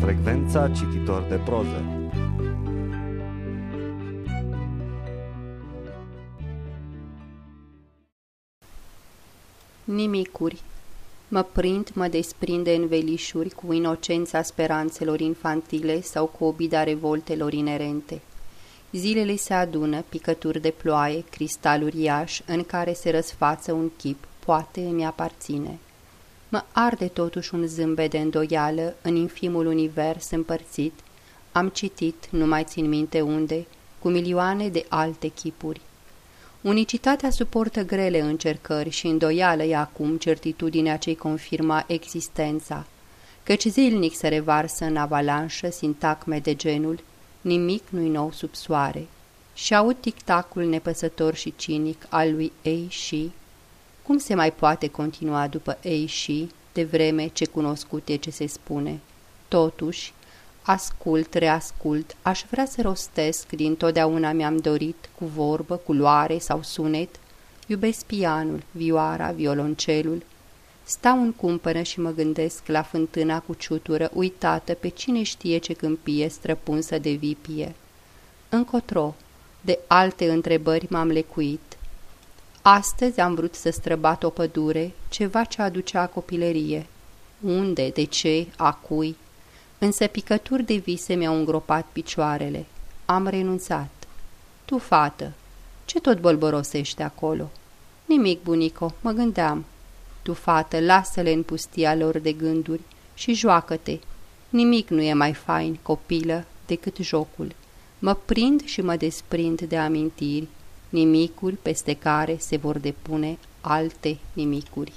Constanța, cititor de proză. Nimicuri Mă prind, mă desprinde în velișuri cu inocența speranțelor infantile sau cu obida revoltelor inerente. Zilele se adună, picături de ploaie, cristal uriaș, în care se răsfață un chip, poate îmi aparține. Mă arde totuși un zâmbet de îndoială în infimul univers împărțit. Am citit, nu mai țin minte unde, cu milioane de alte chipuri. Unicitatea suportă grele încercări și îndoială e acum certitudinea ce-i confirma existența, căci zilnic se revarsă în avalanșă sintagme de genul nimic nu-i nou sub soare și aud tic-tacul nepăsător și cinic al lui ei și cum se mai poate continua după ei și, de vreme ce cunoscut e ce se spune? Totuși, ascult, reascult, aș vrea să rostesc, din totdeauna mi-am dorit, cu vorbă, cu luare sau sunet, iubesc pianul, vioara, violoncelul, Stau în cumpără și mă gândesc la fântâna cu ciutură, uitată pe cine știe ce câmpie străpunsă de vipie. Încotro, de alte întrebări m-am lecuit. Astăzi am vrut să străbat o pădure, ceva ce aducea copilărie. Unde, de ce, a cui? Însă picături de vise mi-au îngropat picioarele. Am renunțat. Tu, fată, ce tot bolborosește acolo? Nimic, bunico, mă gândeam. Tu, fată, lasă-le în pustia lor de gânduri și joacă-te. Nimic nu e mai fain, copilă, decât jocul. Mă prind și mă desprind de amintiri, nimicuri peste care se vor depune alte nimicuri.